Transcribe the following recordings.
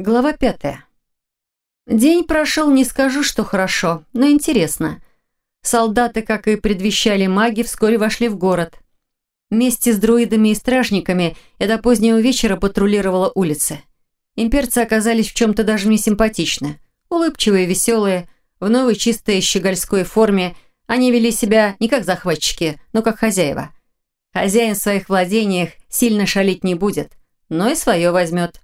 Глава пятая. День прошел, не скажу, что хорошо, но интересно. Солдаты, как и предвещали маги, вскоре вошли в город. Вместе с друидами и стражниками я до позднего вечера патрулировала улицы. Имперцы оказались в чем-то даже не симпатичны. Улыбчивые, веселые, в новой чистой щегольской форме они вели себя не как захватчики, но как хозяева. Хозяин в своих владениях сильно шалить не будет, но и свое возьмет.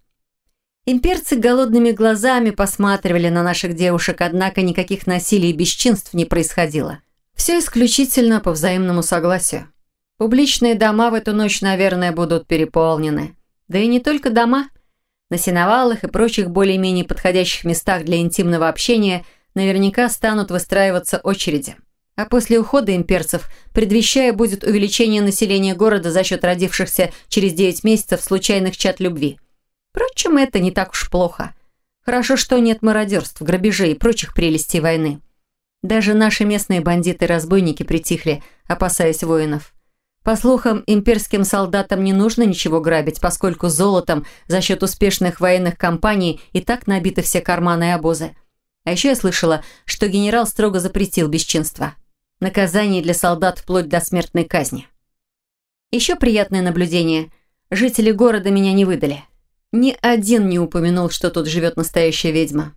Имперцы голодными глазами посматривали на наших девушек, однако никаких насилий и бесчинств не происходило. Все исключительно по взаимному согласию. Публичные дома в эту ночь, наверное, будут переполнены. Да и не только дома. На сеновалах и прочих более-менее подходящих местах для интимного общения наверняка станут выстраиваться очереди. А после ухода имперцев, предвещая, будет увеличение населения города за счет родившихся через 9 месяцев случайных чат любви – Впрочем, это не так уж плохо. Хорошо, что нет мародерств, грабежей и прочих прелестей войны. Даже наши местные бандиты-разбойники притихли, опасаясь воинов. По слухам, имперским солдатам не нужно ничего грабить, поскольку золотом за счет успешных военных кампаний и так набиты все карманы и обозы. А еще я слышала, что генерал строго запретил бесчинство. Наказание для солдат вплоть до смертной казни. Еще приятное наблюдение. Жители города меня не выдали. Ни один не упомянул, что тут живет настоящая ведьма.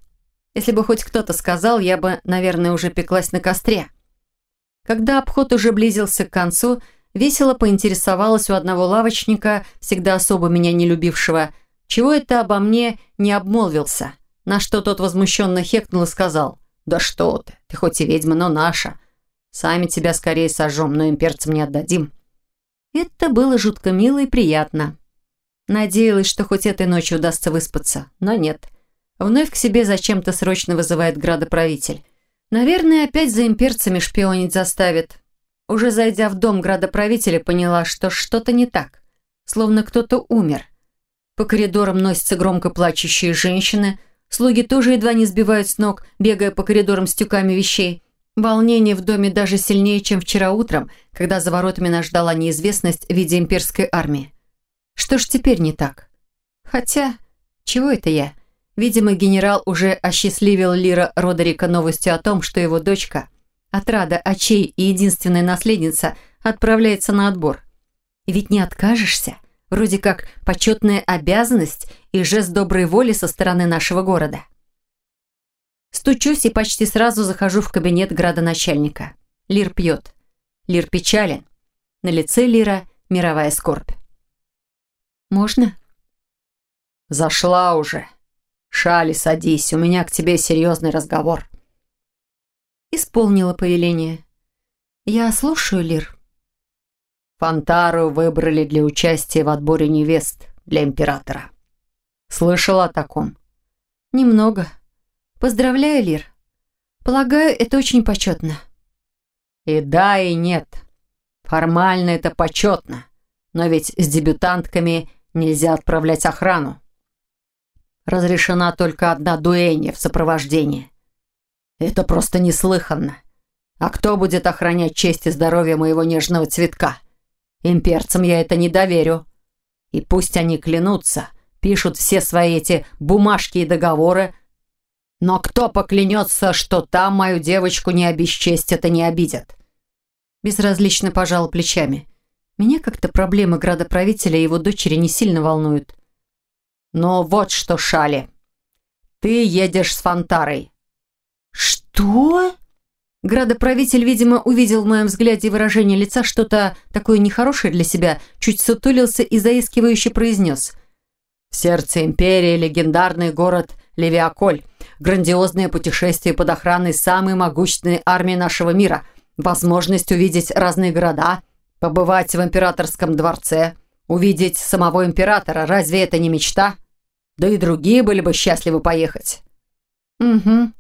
Если бы хоть кто-то сказал, я бы, наверное, уже пеклась на костре. Когда обход уже близился к концу, весело поинтересовалась у одного лавочника, всегда особо меня не любившего, чего это обо мне не обмолвился. На что тот возмущенно хекнул и сказал, «Да что ты, ты хоть и ведьма, но наша. Сами тебя скорее сожжем, но имперцам не отдадим». Это было жутко мило и приятно. Надеялась, что хоть этой ночью удастся выспаться, но нет. Вновь к себе зачем-то срочно вызывает градоправитель. Наверное, опять за имперцами шпионить заставит. Уже зайдя в дом градоправителя, поняла, что что-то не так. Словно кто-то умер. По коридорам носятся громко плачущие женщины. Слуги тоже едва не сбивают с ног, бегая по коридорам с тюками вещей. Волнение в доме даже сильнее, чем вчера утром, когда за воротами нас ждала неизвестность в виде имперской армии. Что ж теперь не так? Хотя, чего это я? Видимо, генерал уже осчастливил Лира Родерика новостью о том, что его дочка, отрада очей и единственная наследница, отправляется на отбор. Ведь не откажешься. Вроде как почетная обязанность и жест доброй воли со стороны нашего города. Стучусь и почти сразу захожу в кабинет градоначальника. Лир пьет. Лир печален. На лице Лира мировая скорбь. Можно?» «Зашла уже. Шали, садись, у меня к тебе серьезный разговор». Исполнила повеление. «Я слушаю, Лир». Фантару выбрали для участия в отборе невест для императора. Слышала о таком? Немного. Поздравляю, Лир. Полагаю, это очень почетно. И да, и нет. Формально это почетно. Но ведь с дебютантками Нельзя отправлять охрану. Разрешена только одна дуэнья в сопровождении. Это просто неслыханно. А кто будет охранять честь и здоровье моего нежного цветка? Имперцам я это не доверю. И пусть они клянутся, пишут все свои эти бумажки и договоры, но кто поклянется, что там мою девочку не обесчестят и не обидят? Безразлично пожал плечами. Меня как-то проблемы градоправителя и его дочери не сильно волнуют. Но вот что, Шали. Ты едешь с Фонтарой. Что? Градоправитель, видимо, увидел в моем взгляде выражение лица что-то такое нехорошее для себя, чуть сутулился и заискивающе произнес. В сердце империи легендарный город Левиаколь. Грандиозное путешествие под охраной самой могущественной армии нашего мира. Возможность увидеть разные города – Побывать в императорском дворце, увидеть самого императора, разве это не мечта? Да и другие были бы счастливы поехать. Угу.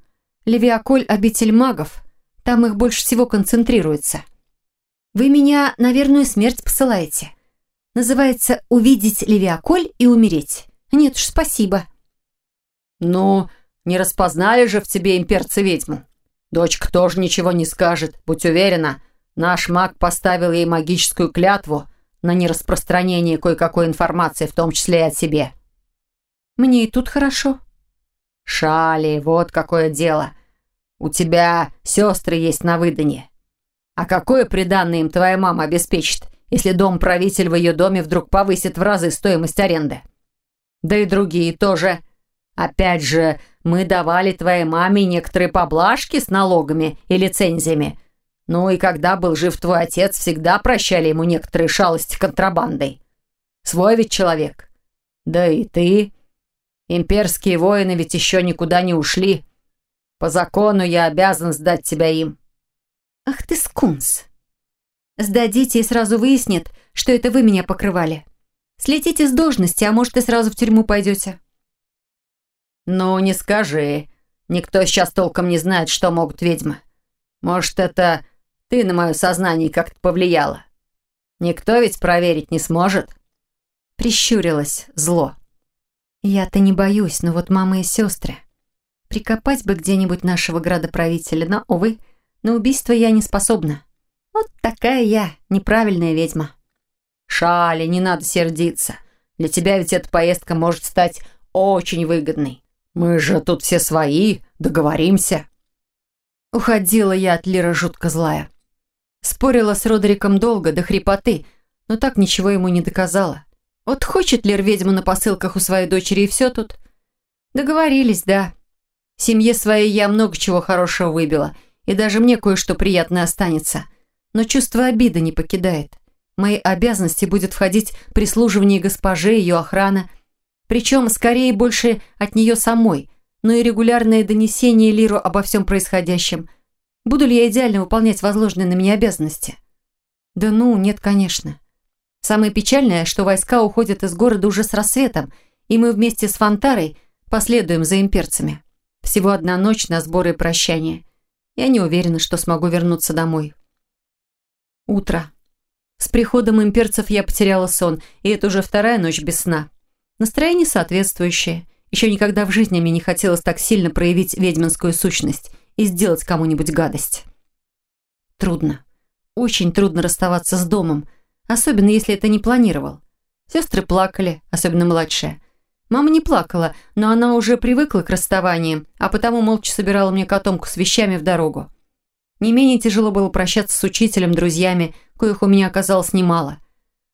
Левиаколь – обитель магов. Там их больше всего концентрируется. Вы меня на верную смерть посылаете. Называется «Увидеть Левиаколь и умереть». Нет уж, спасибо. Ну, не распознали же в тебе имперца ведьму. Дочка тоже ничего не скажет, будь уверена – Наш маг поставил ей магическую клятву на нераспространение кое-какой информации, в том числе и о себе. Мне и тут хорошо. «Шали, вот какое дело. У тебя сестры есть на выданье. А какое приданное им твоя мама обеспечит, если дом-правитель в ее доме вдруг повысит в разы стоимость аренды? Да и другие тоже. Опять же, мы давали твоей маме некоторые поблажки с налогами и лицензиями. Ну и когда был жив твой отец, всегда прощали ему некоторые шалости контрабандой. Свой ведь человек. Да и ты. Имперские воины ведь еще никуда не ушли. По закону я обязан сдать тебя им. Ах ты скунс. Сдадите и сразу выяснит, что это вы меня покрывали. Слетите с должности, а может и сразу в тюрьму пойдете. Ну, не скажи. Никто сейчас толком не знает, что могут ведьмы. Может, это ты на мое сознание как-то повлияла. Никто ведь проверить не сможет. Прищурилась зло. Я-то не боюсь, но вот мама и сестры. Прикопать бы где-нибудь нашего градоправителя, но, увы, на убийство я не способна. Вот такая я, неправильная ведьма. Шали, не надо сердиться. Для тебя ведь эта поездка может стать очень выгодной. Мы же тут все свои, договоримся. Уходила я от Лира жутко злая. Спорила с Родериком долго, до хрипоты, но так ничего ему не доказала. Вот хочет Лир ведьму на посылках у своей дочери, и все тут. Договорились, да. Семье своей я много чего хорошего выбила, и даже мне кое-что приятное останется. Но чувство обиды не покидает. Мои обязанности будет входить прислуживание госпоже, ее охрана. Причем скорее больше от нее самой, но и регулярное донесение Лиру обо всем происходящем. Буду ли я идеально выполнять возложенные на меня обязанности? Да ну, нет, конечно. Самое печальное, что войска уходят из города уже с рассветом, и мы вместе с Фонтарой последуем за имперцами. Всего одна ночь на сборы и прощание. Я не уверена, что смогу вернуться домой. Утро. С приходом имперцев я потеряла сон, и это уже вторая ночь без сна. Настроение соответствующее. Еще никогда в жизни мне не хотелось так сильно проявить ведьминскую сущность и сделать кому-нибудь гадость. Трудно. Очень трудно расставаться с домом, особенно если это не планировал. Сестры плакали, особенно младшая. Мама не плакала, но она уже привыкла к расставаниям, а потому молча собирала мне котомку с вещами в дорогу. Не менее тяжело было прощаться с учителем, друзьями, коих у меня оказалось немало.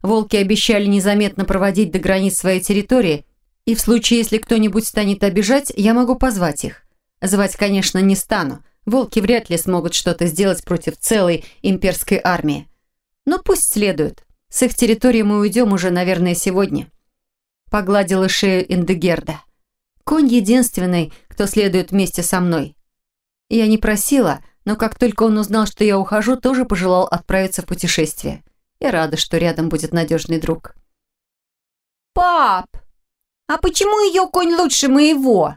Волки обещали незаметно проводить до границ своей территории, и в случае, если кто-нибудь станет обижать, я могу позвать их. Звать, конечно, не стану. Волки вряд ли смогут что-то сделать против целой имперской армии. Но пусть следуют. С их территории мы уйдем уже, наверное, сегодня. Погладила шею Индегерда. Конь единственный, кто следует вместе со мной. Я не просила, но как только он узнал, что я ухожу, тоже пожелал отправиться в путешествие. Я рада, что рядом будет надежный друг. «Пап, а почему ее конь лучше моего?»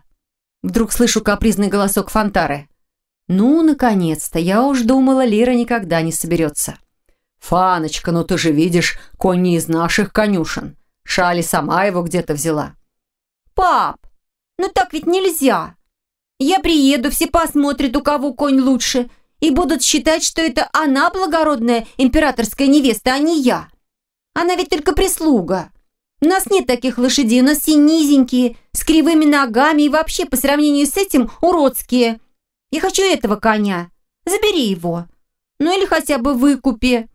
Вдруг слышу капризный голосок Фонтары. «Ну, наконец-то, я уж думала, Лира никогда не соберется». «Фаночка, ну ты же видишь, конь не из наших конюшен. Шали сама его где-то взяла». «Пап, ну так ведь нельзя. Я приеду, все посмотрят, у кого конь лучше, и будут считать, что это она благородная императорская невеста, а не я. Она ведь только прислуга. У нас нет таких лошадей, у нас все низенькие, с кривыми ногами и вообще по сравнению с этим уродские. Я хочу этого коня. Забери его. Ну или хотя бы выкупи».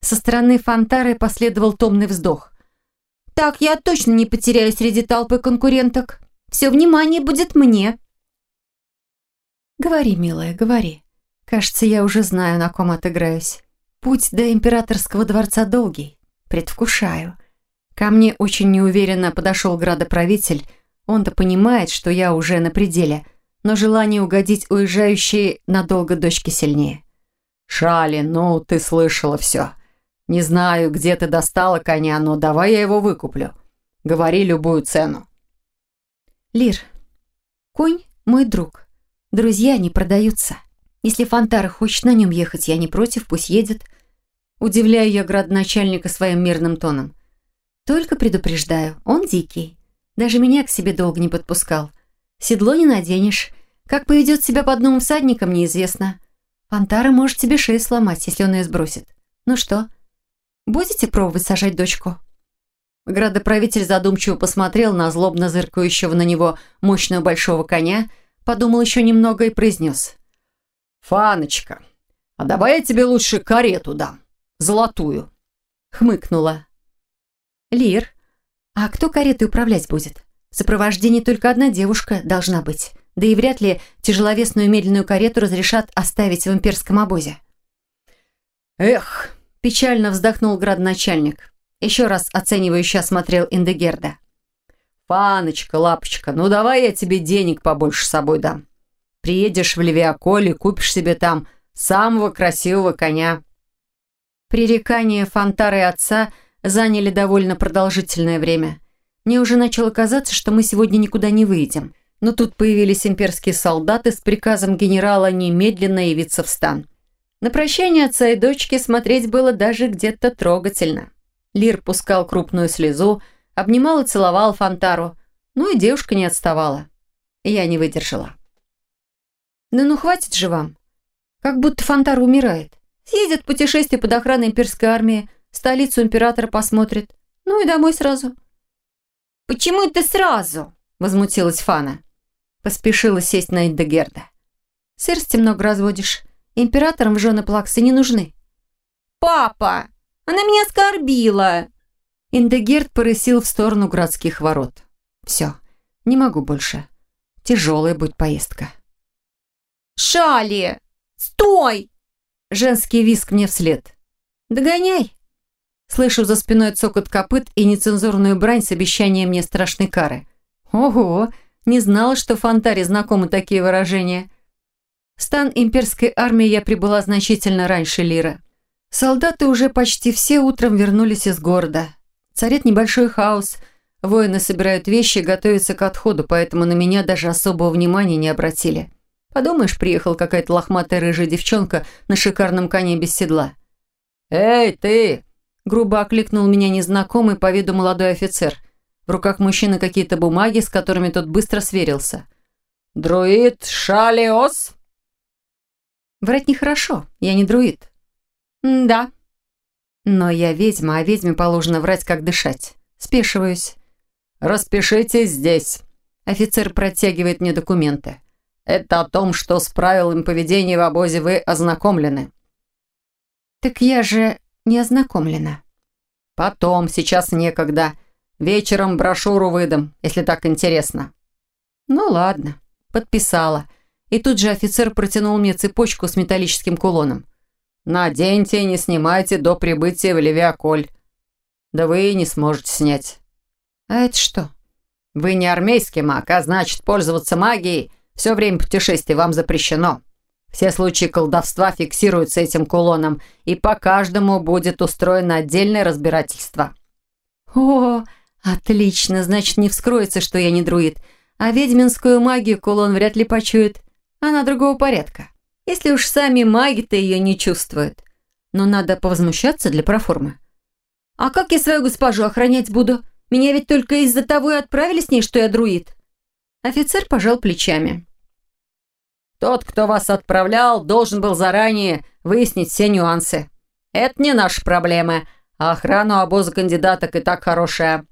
Со стороны Фонтары последовал томный вздох. «Так я точно не потеряю среди толпы конкуренток. Все внимание будет мне». «Говори, милая, говори. Кажется, я уже знаю, на ком отыграюсь. Путь до императорского дворца долгий. Предвкушаю. Ко мне очень неуверенно подошел градоправитель. Он-то понимает, что я уже на пределе, но желание угодить уезжающей надолго дочке сильнее». «Шали, ну ты слышала все. Не знаю, где ты достала коня, но давай я его выкуплю. Говори любую цену». «Лир, конь мой друг». Друзья не продаются. Если Фонтара хочет на нем ехать, я не против, пусть едет. Удивляю я градоначальника своим мирным тоном. Только предупреждаю, он дикий. Даже меня к себе долго не подпускал. Седло не наденешь. Как поведет себя под новым всадником, неизвестно. Фонтара может тебе шею сломать, если он ее сбросит. Ну что, будете пробовать сажать дочку?» Градоправитель задумчиво посмотрел на злобно зыркающего на него мощного большого коня, подумал еще немного и произнес. «Фаночка, а давай я тебе лучше карету дам, золотую». Хмыкнула. «Лир, а кто каретой управлять будет? В сопровождении только одна девушка должна быть. Да и вряд ли тяжеловесную медленную карету разрешат оставить в имперском обозе». «Эх!» – печально вздохнул градоначальник. Еще раз оценивающе осмотрел Индегерда. «Паночка, лапочка, ну давай я тебе денег побольше с собой дам. Приедешь в Левиаколе, купишь себе там самого красивого коня». Пререкания Фонтары отца заняли довольно продолжительное время. Мне уже начало казаться, что мы сегодня никуда не выйдем. Но тут появились имперские солдаты с приказом генерала немедленно явиться в стан. На прощание отца и дочки смотреть было даже где-то трогательно. Лир пускал крупную слезу, обнимал и целовал Фонтару, ну и девушка не отставала. Я не выдержала. «Да ну хватит же вам. Как будто Фонтара умирает. Съездит путешествие под охраной имперской армии, столицу императора посмотрит. Ну и домой сразу». «Почему это сразу?» – возмутилась Фана. Поспешила сесть на Индегерда. «Сырости много разводишь. Императорам жены плаксы не нужны». «Папа, она меня оскорбила!» Индегерт порысил в сторону городских ворот. «Все, не могу больше. Тяжелая будет поездка». «Шали! Стой!» Женский виск мне вслед. «Догоняй!» Слышу за спиной цокот копыт и нецензурную брань с обещанием мне страшной кары. «Ого! Не знала, что в Фонтаре знакомы такие выражения. В стан имперской армии я прибыла значительно раньше Лира. Солдаты уже почти все утром вернулись из города. Царит небольшой хаос. Воины собирают вещи готовятся к отходу, поэтому на меня даже особого внимания не обратили. Подумаешь, приехала какая-то лохматая рыжая девчонка на шикарном коне без седла. «Эй, ты!» Грубо окликнул меня незнакомый по виду молодой офицер. В руках мужчины какие-то бумаги, с которыми тот быстро сверился. «Друид Шалиос?» Врать нехорошо, я не друид. Да. Но я ведьма, а ведьме положено врать, как дышать. Спешиваюсь. «Распишитесь здесь». Офицер протягивает мне документы. «Это о том, что с правилами поведения в обозе вы ознакомлены». «Так я же не ознакомлена». «Потом, сейчас некогда. Вечером брошюру выдам, если так интересно». «Ну ладно». Подписала. И тут же офицер протянул мне цепочку с металлическим кулоном. «Наденьте и не снимайте до прибытия в Левиаколь. Да вы и не сможете снять». «А это что?» «Вы не армейский маг, а значит, пользоваться магией все время путешествия вам запрещено. Все случаи колдовства фиксируются этим кулоном, и по каждому будет устроено отдельное разбирательство». «О, отлично, значит, не вскроется, что я не друид, а ведьминскую магию кулон вряд ли почует. Она другого порядка. Если уж сами маги-то ее не чувствуют. Но надо повозмущаться для проформы. А как я свою госпожу охранять буду? Меня ведь только из-за того и отправили с ней, что я друид. Офицер пожал плечами. Тот, кто вас отправлял, должен был заранее выяснить все нюансы. Это не наша проблема, а охрану обоза кандидаток и так хорошая.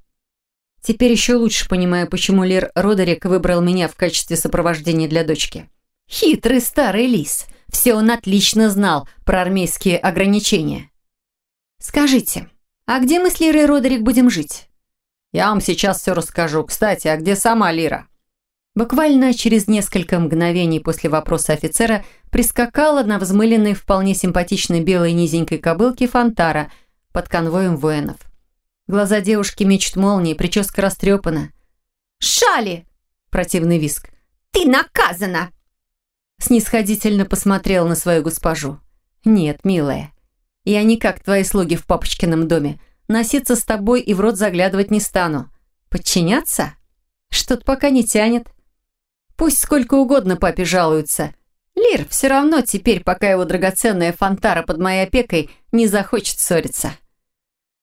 Теперь еще лучше понимаю, почему Лер Родерик выбрал меня в качестве сопровождения для дочки. Хитрый старый лис. Все он отлично знал про армейские ограничения. «Скажите, а где мы с Лирой Родерик будем жить?» «Я вам сейчас все расскажу. Кстати, а где сама Лира?» Буквально через несколько мгновений после вопроса офицера прискакала на взмыленной вполне симпатичной белой низенькой кобылке Фонтара под конвоем воинов. Глаза девушки мечут молнии, прическа растрепана. «Шали!» – противный виск. «Ты наказана!» Снисходительно посмотрел на свою госпожу. «Нет, милая, я не как твои слуги в папочкином доме. Носиться с тобой и в рот заглядывать не стану. Подчиняться? Что-то пока не тянет. Пусть сколько угодно папе жалуются. Лир все равно теперь, пока его драгоценная фонтара под моей опекой, не захочет ссориться».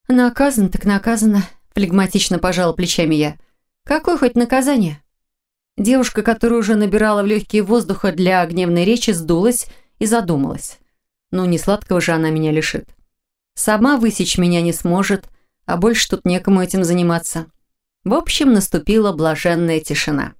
«Наказано так наказано», – флегматично пожала плечами я. «Какое хоть наказание?» Девушка, которая уже набирала в легкие воздуха для гневной речи, сдулась и задумалась. Ну, не сладкого же она меня лишит. Сама высечь меня не сможет, а больше тут некому этим заниматься. В общем, наступила блаженная тишина.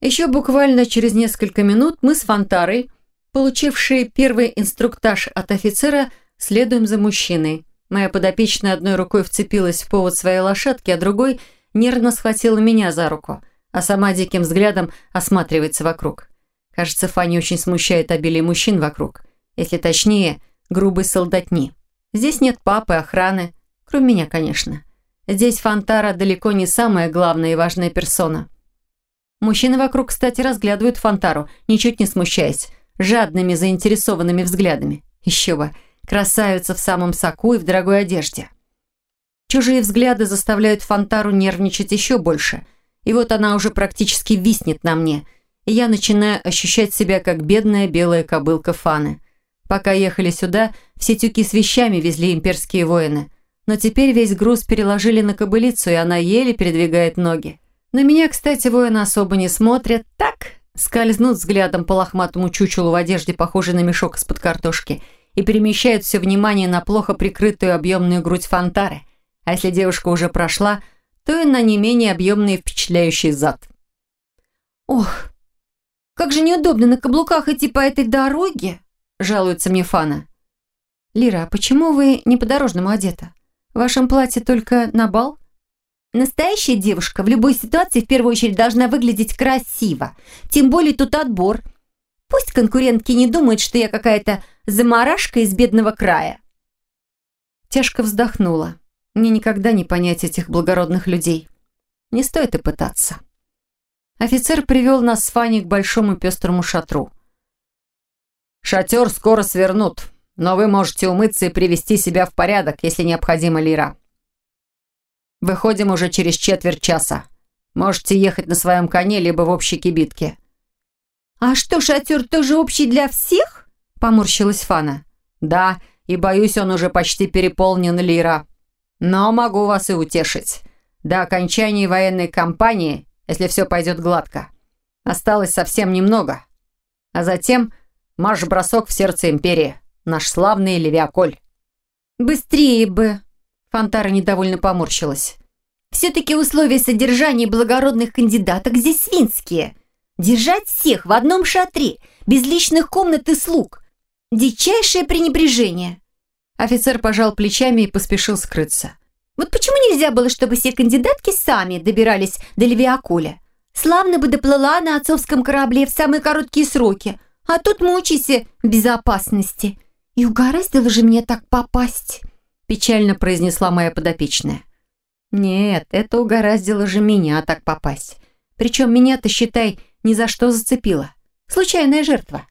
Еще буквально через несколько минут мы с Фонтарой, получившие первый инструктаж от офицера, следуем за мужчиной. Моя подопечная одной рукой вцепилась в повод своей лошадки, а другой нервно схватила меня за руку, а сама диким взглядом осматривается вокруг. Кажется, Фанни очень смущает обилие мужчин вокруг. Если точнее, грубой солдатни. Здесь нет папы, охраны, кроме меня, конечно. Здесь Фантара далеко не самая главная и важная персона. Мужчины вокруг, кстати, разглядывают Фантару, ничуть не смущаясь, жадными, заинтересованными взглядами. Еще бы, красавица в самом соку и в дорогой одежде. Чужие взгляды заставляют Фантару нервничать еще больше. И вот она уже практически виснет на мне, и я начинаю ощущать себя как бедная белая кобылка Фаны. Пока ехали сюда, все тюки с вещами везли имперские воины. Но теперь весь груз переложили на кобылицу, и она еле передвигает ноги. На меня, кстати, воины особо не смотрят. Так, скользнут взглядом по лохматому чучелу в одежде, похожей на мешок из-под картошки, и перемещают все внимание на плохо прикрытую объемную грудь фонтары. А если девушка уже прошла, то и на не менее объемный и впечатляющий зад. «Ох, как же неудобно на каблуках идти по этой дороге!» жалуется мне Фана. «Лира, а почему вы не по-дорожному одета? В вашем платье только на бал?» Настоящая девушка в любой ситуации в первую очередь должна выглядеть красиво. Тем более тут отбор. Пусть конкурентки не думают, что я какая-то заморашка из бедного края. Тяжко вздохнула. Мне никогда не понять этих благородных людей. Не стоит и пытаться. Офицер привел нас с Фаней к большому пестрому шатру. «Шатер скоро свернут, но вы можете умыться и привести себя в порядок, если необходимо, Лира. Выходим уже через четверть часа. Можете ехать на своем коне, либо в общей кибитке». «А что, шатер тоже общий для всех?» – поморщилась Фана. «Да, и боюсь, он уже почти переполнен, Лира. Но могу вас и утешить. До окончания военной кампании, если все пойдет гладко, осталось совсем немного. А затем марш-бросок в сердце империи, наш славный Левиаколь». «Быстрее бы!» Фонтара недовольно поморщилась. «Все-таки условия содержания благородных кандидаток здесь свинские. Держать всех в одном шатре, без личных комнат и слуг. Дичайшее пренебрежение». Офицер пожал плечами и поспешил скрыться. «Вот почему нельзя было, чтобы все кандидатки сами добирались до Левиакуля? Славно бы доплыла на отцовском корабле в самые короткие сроки, а тут мучайся в безопасности. И угораздило же мне так попасть», печально произнесла моя подопечная. «Нет, это угораздило же меня так попасть. Причем меня-то, считай, ни за что зацепило. Случайная жертва».